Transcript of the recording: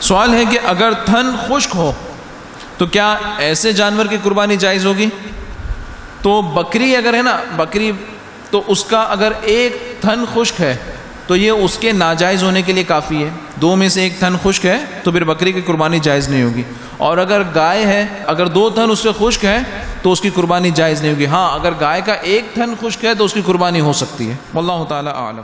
سوال ہے کہ اگر تھن خشک ہو، تو کیا ایسے جانور کی قربانی جائز ہوگی؟ تو بکری اگر ہے نا، بکری تو اس کا اگر ایک تھن خشک ہے، تو یہ اس کے ناجائز ہونے کے لیے کافی ہے۔ دو میں سے ایک تھن خشک ہے، تو پھر بکری کی قربانی جائز نہیں ہوگی۔ اور اگر گائے ہے، اگر دو تھن اس کے خشک ہے تو اس کی قربانی جائز نہیں ہوگی۔ ہاں اگر گائے کا ایک تھن خشک ہے، تو اس کی قربانی ہو سکتی ہے۔ واللہ تعالی عالم